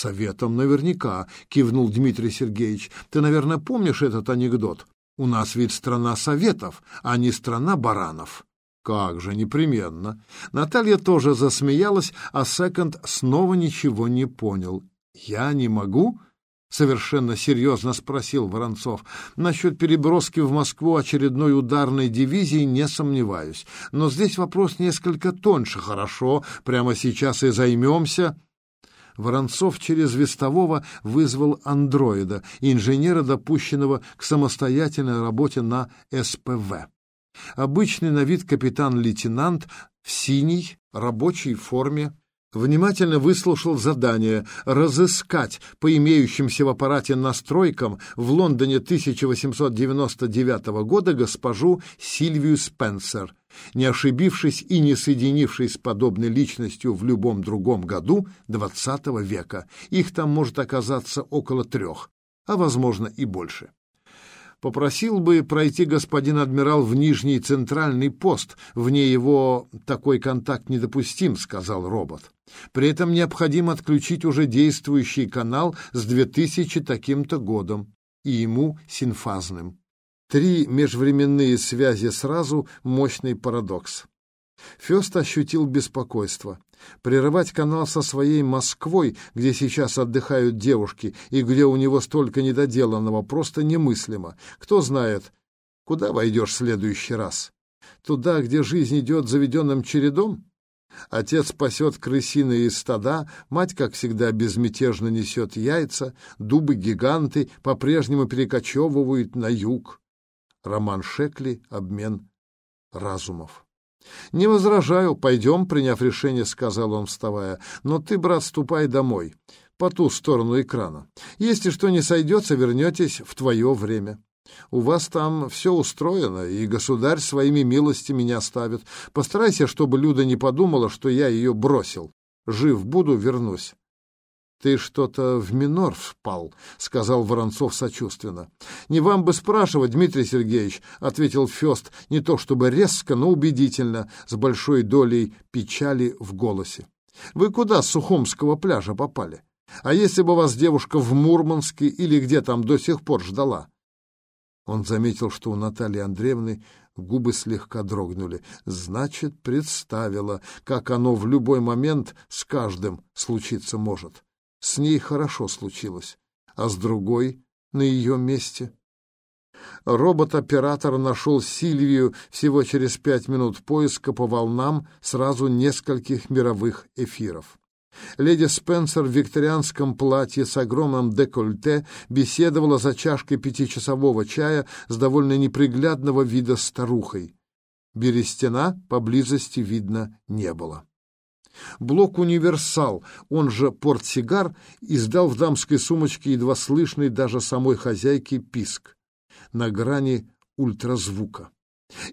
Советом наверняка, кивнул Дмитрий Сергеевич. Ты, наверное, помнишь этот анекдот? У нас ведь страна советов, а не страна баранов. Как же, непременно. Наталья тоже засмеялась, а Секонд снова ничего не понял. Я не могу? Совершенно серьезно спросил Воронцов. Насчет переброски в Москву очередной ударной дивизии не сомневаюсь. Но здесь вопрос несколько тоньше. Хорошо, прямо сейчас и займемся. Воронцов через Вестового вызвал андроида, инженера, допущенного к самостоятельной работе на СПВ. Обычный на вид капитан-лейтенант в синей рабочей форме внимательно выслушал задание разыскать по имеющимся в аппарате настройкам в Лондоне 1899 года госпожу Сильвию Спенсер, не ошибившись и не соединившись с подобной личностью в любом другом году XX века. Их там может оказаться около трех, а возможно и больше. Попросил бы пройти господин адмирал в Нижний Центральный пост. Вне его такой контакт недопустим, сказал робот. При этом необходимо отключить уже действующий канал с 2000 таким-то годом и ему синфазным. Три межвременные связи сразу — мощный парадокс. Фест ощутил беспокойство. Прерывать канал со своей Москвой, где сейчас отдыхают девушки, и где у него столько недоделанного, просто немыслимо. Кто знает, куда войдешь в следующий раз? Туда, где жизнь идет заведенным чередом? Отец пасет крысиные стада, мать, как всегда, безмятежно несет яйца, дубы-гиганты по-прежнему перекочевывают на юг. Роман Шекли «Обмен разумов». «Не возражаю, пойдем», — приняв решение, сказал он, вставая. «Но ты, брат, ступай домой, по ту сторону экрана. Если что не сойдется, вернетесь в твое время. У вас там все устроено, и государь своими милостями не оставит. Постарайся, чтобы Люда не подумала, что я ее бросил. Жив буду, вернусь. «Ты что-то в минор впал», — сказал Воронцов сочувственно. «Не вам бы спрашивать, Дмитрий Сергеевич», — ответил Фест, не то чтобы резко, но убедительно, с большой долей печали в голосе. «Вы куда с Сухомского пляжа попали? А если бы вас девушка в Мурманске или где там до сих пор ждала?» Он заметил, что у Натальи Андреевны губы слегка дрогнули. Значит, представила, как оно в любой момент с каждым случиться может. С ней хорошо случилось, а с другой на ее месте. Робот-оператор нашел Сильвию всего через пять минут поиска по волнам сразу нескольких мировых эфиров. Леди Спенсер в викторианском платье с огромным декольте беседовала за чашкой пятичасового чая с довольно неприглядного вида старухой. Берестяна поблизости видно не было. Блок «Универсал», он же «Портсигар», издал в дамской сумочке едва слышный даже самой хозяйке писк на грани ультразвука.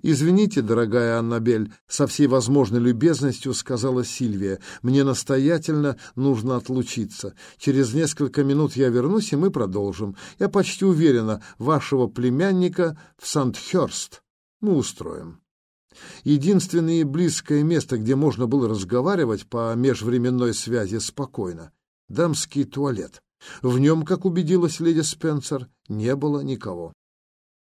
«Извините, дорогая Аннабель», — со всей возможной любезностью сказала Сильвия, «мне настоятельно нужно отлучиться. Через несколько минут я вернусь, и мы продолжим. Я почти уверена, вашего племянника в Сандхёрст мы устроим». Единственное близкое место, где можно было разговаривать по межвременной связи спокойно — дамский туалет. В нем, как убедилась леди Спенсер, не было никого.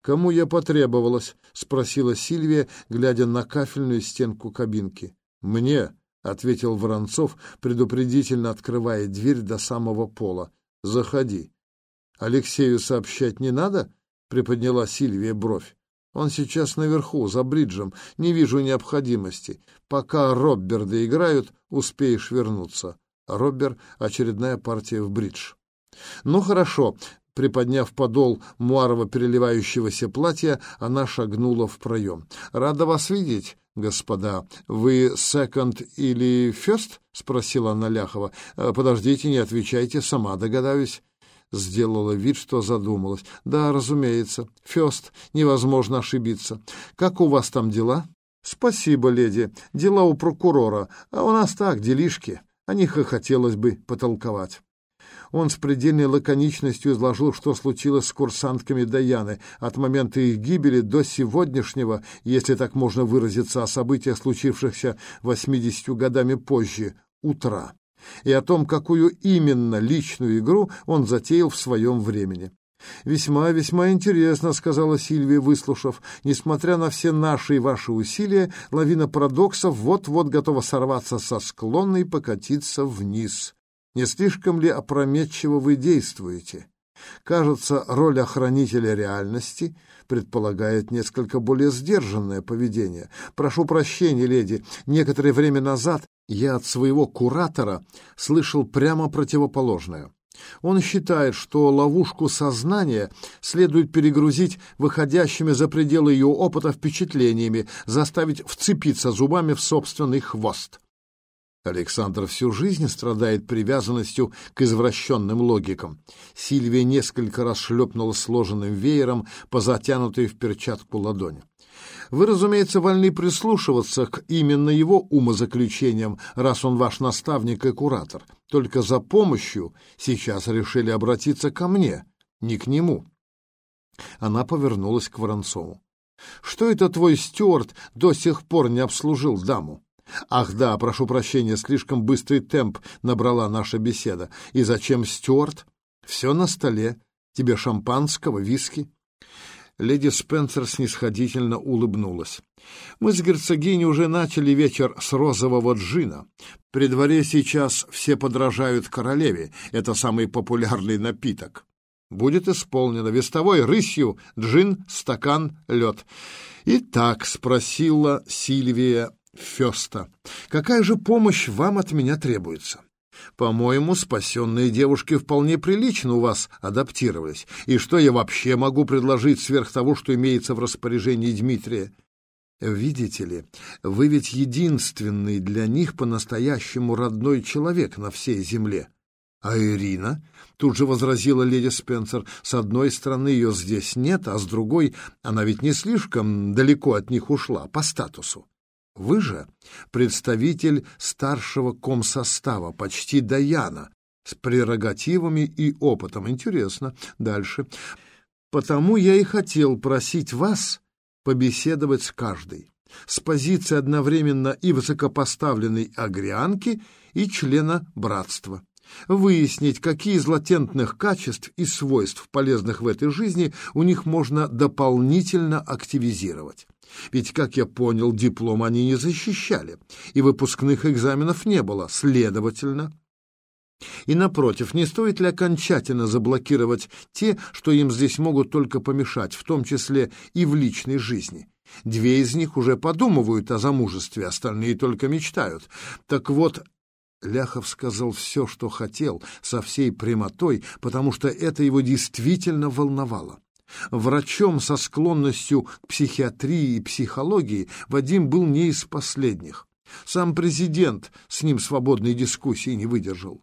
«Кому я потребовалась?» — спросила Сильвия, глядя на кафельную стенку кабинки. «Мне», — ответил Воронцов, предупредительно открывая дверь до самого пола. «Заходи». «Алексею сообщать не надо?» — приподняла Сильвия бровь. Он сейчас наверху, за бриджем. Не вижу необходимости. Пока Робберды играют, успеешь вернуться. Роббер — очередная партия в бридж. Ну, хорошо. Приподняв подол муарово переливающегося платья, она шагнула в проем. «Рада вас видеть, господа. Вы секонд или фест?» — спросила она Ляхова. «Подождите, не отвечайте, сама догадаюсь» сделала вид, что задумалась. Да, разумеется. Фёст, невозможно ошибиться. Как у вас там дела? Спасибо, леди. Дела у прокурора. А у нас так, делишки. О них и хотелось бы потолковать. Он с предельной лаконичностью изложил, что случилось с курсантками Даяны от момента их гибели до сегодняшнего, если так можно выразиться о событиях, случившихся 80 годами позже, утра. И о том, какую именно личную игру он затеял в своем времени. «Весьма, весьма интересно», — сказала Сильвия, выслушав. «Несмотря на все наши и ваши усилия, лавина парадоксов вот-вот готова сорваться со склона и покатиться вниз. Не слишком ли опрометчиво вы действуете?» Кажется, роль охранителя реальности предполагает несколько более сдержанное поведение. Прошу прощения, леди, некоторое время назад я от своего куратора слышал прямо противоположное. Он считает, что ловушку сознания следует перегрузить выходящими за пределы ее опыта впечатлениями, заставить вцепиться зубами в собственный хвост. Александр всю жизнь страдает привязанностью к извращенным логикам. Сильвия несколько раз шлепнула сложенным веером по затянутой в перчатку ладони. Вы, разумеется, вольны прислушиваться к именно его умозаключениям, раз он ваш наставник и куратор. Только за помощью сейчас решили обратиться ко мне, не к нему. Она повернулась к Воронцову. Что это твой стюарт до сих пор не обслужил даму? Ах да, прошу прощения, слишком быстрый темп набрала наша беседа. И зачем стюарт? Все на столе. Тебе шампанского, виски? Леди Спенсер снисходительно улыбнулась. «Мы с герцогиней уже начали вечер с розового джина. При дворе сейчас все подражают королеве. Это самый популярный напиток. Будет исполнено. Вестовой рысью, джин, стакан, лед». «Итак», — спросила Сильвия Феста, — «какая же помощь вам от меня требуется?» По-моему, спасенные девушки вполне прилично у вас адаптировались. И что я вообще могу предложить сверх того, что имеется в распоряжении Дмитрия? Видите ли, вы ведь единственный для них по-настоящему родной человек на всей земле. А Ирина? Тут же возразила леди Спенсер. С одной стороны, ее здесь нет, а с другой, она ведь не слишком далеко от них ушла по статусу. Вы же представитель старшего комсостава, почти Даяна, с прерогативами и опытом. Интересно. Дальше. Потому я и хотел просить вас побеседовать с каждой, с позиции одновременно и высокопоставленной агрианки, и члена братства. Выяснить, какие из латентных качеств и свойств, полезных в этой жизни, у них можно дополнительно активизировать. Ведь, как я понял, диплом они не защищали, и выпускных экзаменов не было, следовательно... И, напротив, не стоит ли окончательно заблокировать те, что им здесь могут только помешать, в том числе и в личной жизни? Две из них уже подумывают о замужестве, остальные только мечтают. Так вот, Ляхов сказал все, что хотел, со всей прямотой, потому что это его действительно волновало. Врачом со склонностью к психиатрии и психологии Вадим был не из последних. Сам президент с ним свободной дискуссии не выдержал.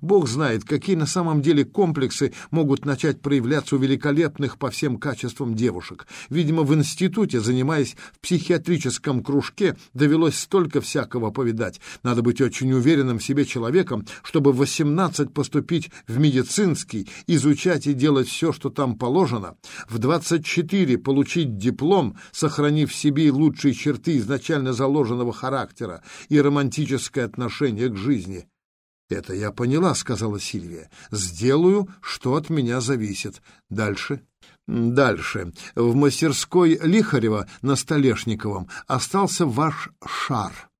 Бог знает, какие на самом деле комплексы могут начать проявляться у великолепных по всем качествам девушек. Видимо, в институте, занимаясь в психиатрическом кружке, довелось столько всякого повидать. Надо быть очень уверенным в себе человеком, чтобы в 18 поступить в медицинский, изучать и делать все, что там положено, в 24 получить диплом, сохранив в себе лучшие черты изначально заложенного характера и романтическое отношение к жизни. «Это я поняла», — сказала Сильвия. «Сделаю, что от меня зависит. Дальше». «Дальше. В мастерской Лихарева на Столешниковом остался ваш шар.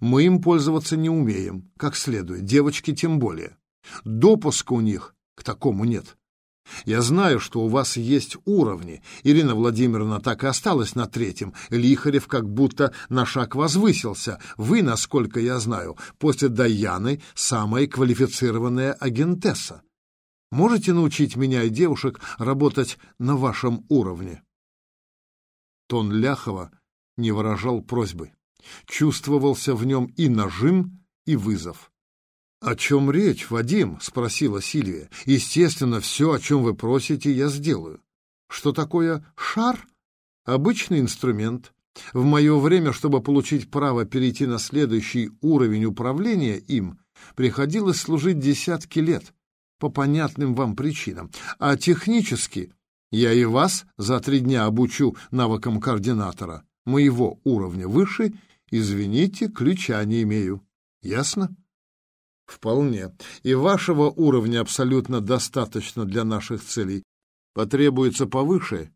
Мы им пользоваться не умеем, как следует, девочки тем более. Допуска у них к такому нет. Я знаю, что у вас есть уровни. Ирина Владимировна так и осталась на третьем. Лихарев как будто на шаг возвысился. Вы, насколько я знаю, после Даяны самая квалифицированная агентесса. Можете научить меня и девушек работать на вашем уровне?» Тон Ляхова не выражал просьбы. Чувствовался в нем и нажим, и вызов. «О чем речь, Вадим?» — спросила Сильвия. «Естественно, все, о чем вы просите, я сделаю». «Что такое шар?» «Обычный инструмент. В мое время, чтобы получить право перейти на следующий уровень управления им, приходилось служить десятки лет, по понятным вам причинам. А технически я и вас за три дня обучу навыкам координатора. Моего уровня выше, извините, ключа не имею. Ясно?» Вполне. И вашего уровня абсолютно достаточно для наших целей. Потребуется повыше?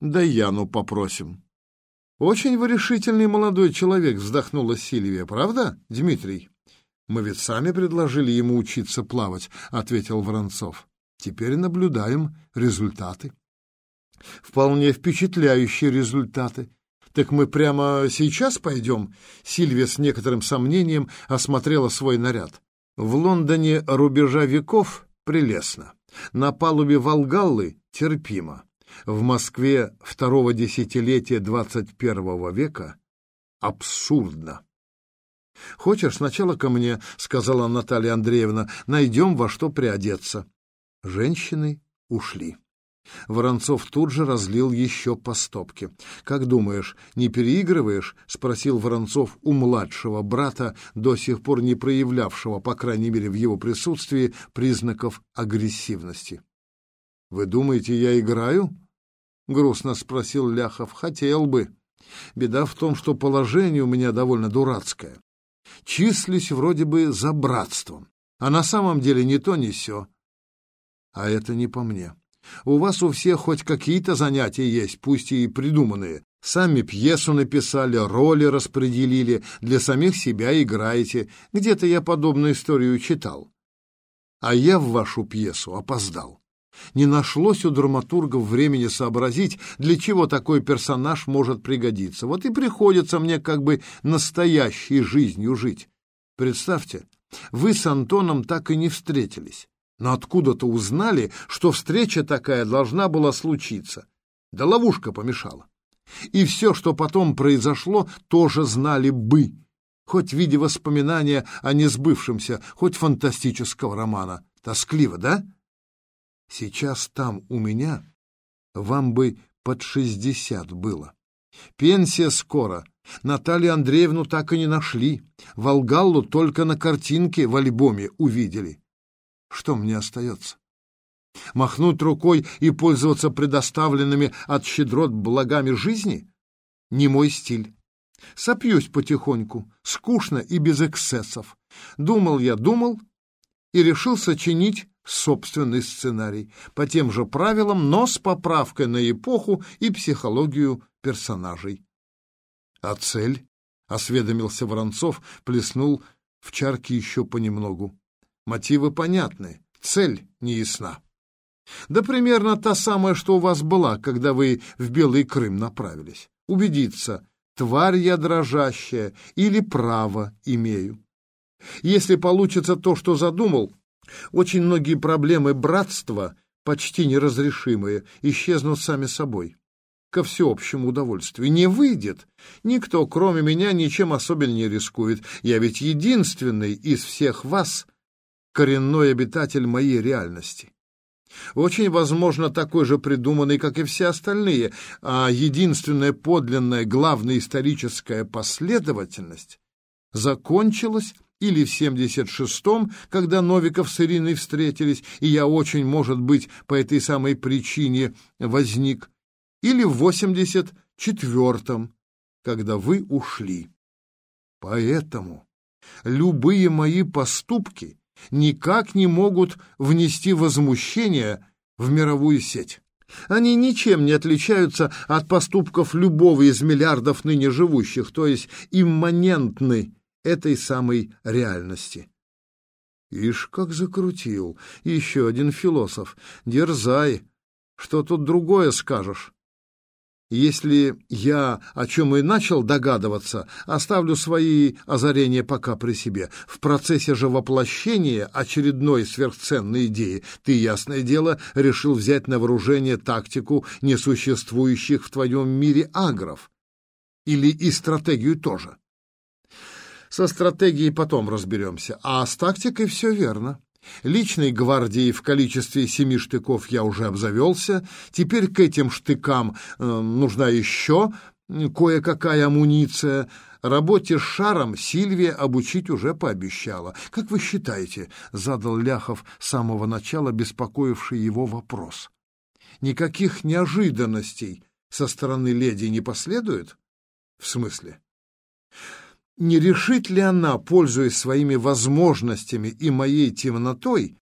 Да Яну попросим. Очень вы решительный молодой человек, вздохнула Сильвия. Правда, Дмитрий? Мы ведь сами предложили ему учиться плавать, ответил Воронцов. Теперь наблюдаем результаты. Вполне впечатляющие результаты. Так мы прямо сейчас пойдем? Сильвия с некоторым сомнением осмотрела свой наряд. В Лондоне рубежа веков прелестно. На палубе Волгаллы терпимо. В Москве второго десятилетия двадцать первого века абсурдно. «Хочешь, сначала ко мне», — сказала Наталья Андреевна, — «найдем во что приодеться». Женщины ушли. Воронцов тут же разлил еще по стопке. «Как думаешь, не переигрываешь?» — спросил Воронцов у младшего брата, до сих пор не проявлявшего, по крайней мере в его присутствии, признаков агрессивности. «Вы думаете, я играю?» — грустно спросил Ляхов. «Хотел бы. Беда в том, что положение у меня довольно дурацкое. Числюсь вроде бы за братством, а на самом деле ни то, ни сё. А это не по мне. У вас у всех хоть какие-то занятия есть, пусть и придуманные. Сами пьесу написали, роли распределили, для самих себя играете. Где-то я подобную историю читал. А я в вашу пьесу опоздал. Не нашлось у драматургов времени сообразить, для чего такой персонаж может пригодиться. Вот и приходится мне как бы настоящей жизнью жить. Представьте, вы с Антоном так и не встретились но откуда-то узнали, что встреча такая должна была случиться. Да ловушка помешала. И все, что потом произошло, тоже знали бы, хоть в виде воспоминания о несбывшемся, хоть фантастического романа. Тоскливо, да? Сейчас там у меня вам бы под шестьдесят было. Пенсия скоро. Наталью Андреевну так и не нашли. Волгаллу только на картинке в альбоме увидели. Что мне остается? Махнуть рукой и пользоваться предоставленными от щедрот благами жизни? Не мой стиль. Сопьюсь потихоньку, скучно и без эксцессов. Думал я, думал, и решил сочинить собственный сценарий по тем же правилам, но с поправкой на эпоху и психологию персонажей. А цель, — осведомился Воронцов, плеснул в чарки еще понемногу. Мотивы понятны, цель не ясна. Да примерно та самая, что у вас была, когда вы в Белый Крым направились. Убедиться, тварь я дрожащая или право имею. Если получится то, что задумал, очень многие проблемы братства, почти неразрешимые, исчезнут сами собой. Ко всеобщему удовольствию. Не выйдет. Никто, кроме меня, ничем особенно не рискует. Я ведь единственный из всех вас, коренной обитатель моей реальности. Очень возможно такой же придуманный, как и все остальные, а единственная подлинная главная историческая последовательность закончилась или в 76-м, когда Новиков с Ириной встретились, и я очень, может быть, по этой самой причине возник, или в 84-м, когда вы ушли. Поэтому любые мои поступки — никак не могут внести возмущение в мировую сеть. Они ничем не отличаются от поступков любого из миллиардов ныне живущих, то есть имманентны этой самой реальности. Ишь, как закрутил. Еще один философ. Дерзай. Что тут другое скажешь? Если я о чем и начал догадываться, оставлю свои озарения пока при себе. В процессе же воплощения очередной сверхценной идеи ты, ясное дело, решил взять на вооружение тактику несуществующих в твоем мире агров. Или и стратегию тоже. Со стратегией потом разберемся, а с тактикой все верно. Личной гвардией в количестве семи штыков я уже обзавелся. Теперь к этим штыкам э, нужна еще кое-какая амуниция. Работе с шаром Сильвия обучить уже пообещала. Как вы считаете, задал Ляхов с самого начала беспокоивший его вопрос. Никаких неожиданностей со стороны леди не последует? В смысле? Не решит ли она, пользуясь своими возможностями и моей темнотой,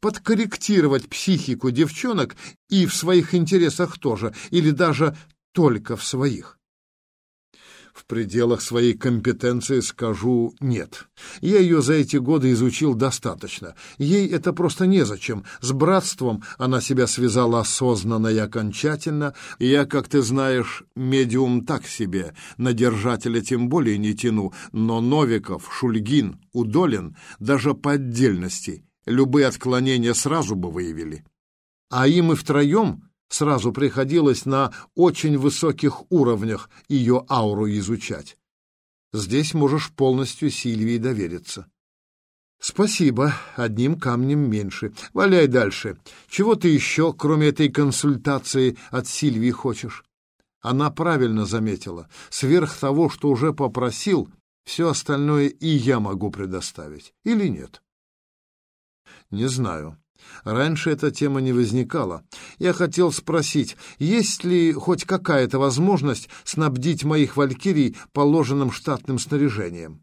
подкорректировать психику девчонок и в своих интересах тоже, или даже только в своих? В пределах своей компетенции скажу «нет». Я ее за эти годы изучил достаточно. Ей это просто незачем. С братством она себя связала осознанно и окончательно. Я, как ты знаешь, медиум так себе. На держателя тем более не тяну. Но Новиков, Шульгин, Удолин даже по отдельности любые отклонения сразу бы выявили. А им и втроем сразу приходилось на очень высоких уровнях ее ауру изучать. Здесь можешь полностью Сильвии довериться. Спасибо, одним камнем меньше. Валяй дальше. Чего ты еще, кроме этой консультации, от Сильвии хочешь? Она правильно заметила. Сверх того, что уже попросил, все остальное и я могу предоставить. Или нет? Не знаю. Раньше эта тема не возникала. Я хотел спросить, есть ли хоть какая-то возможность снабдить моих валькирий положенным штатным снаряжением?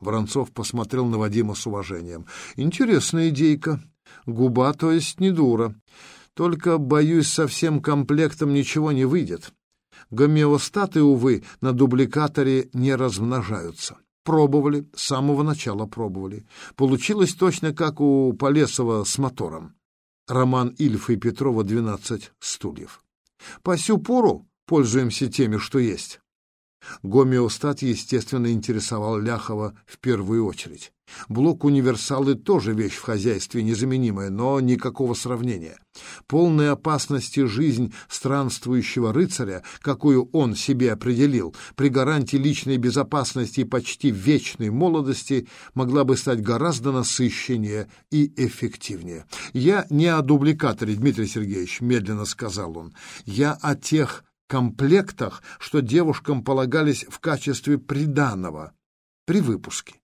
Воронцов посмотрел на Вадима с уважением. «Интересная идейка. Губа, то есть не дура. Только, боюсь, со всем комплектом ничего не выйдет. Гомеостаты, увы, на дубликаторе не размножаются». Пробовали, с самого начала пробовали. Получилось точно как у Полесова с мотором. Роман Ильфа и Петрова «12 стульев». По сю пору пользуемся теми, что есть. Гомеостат, естественно, интересовал Ляхова в первую очередь. Блок универсалы тоже вещь в хозяйстве незаменимая, но никакого сравнения. Полная опасности жизнь странствующего рыцаря, какую он себе определил, при гарантии личной безопасности и почти вечной молодости, могла бы стать гораздо насыщеннее и эффективнее. «Я не о дубликаторе, Дмитрий Сергеевич», — медленно сказал он. «Я о тех комплектах, что девушкам полагались в качестве приданого при выпуске.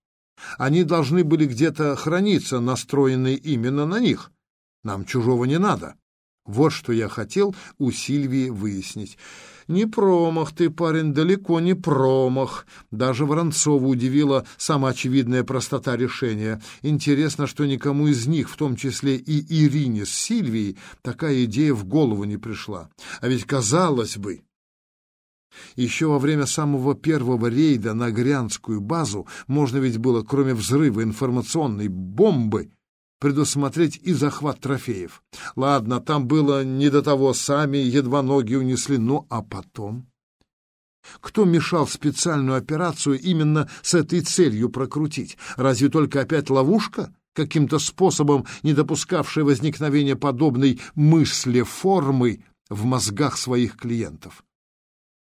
Они должны были где-то храниться, настроенные именно на них. Нам чужого не надо. Вот что я хотел у Сильвии выяснить. Не промах ты, парень, далеко не промах. Даже Воронцова удивила сама очевидная простота решения. Интересно, что никому из них, в том числе и Ирине с Сильвией, такая идея в голову не пришла. А ведь казалось бы, еще во время самого первого рейда на Грянскую базу можно ведь было, кроме взрыва информационной бомбы, предусмотреть и захват трофеев. Ладно, там было не до того, сами едва ноги унесли, ну а потом... Кто мешал специальную операцию именно с этой целью прокрутить? Разве только опять ловушка, каким-то способом не допускавшая возникновения подобной мысли формы в мозгах своих клиентов?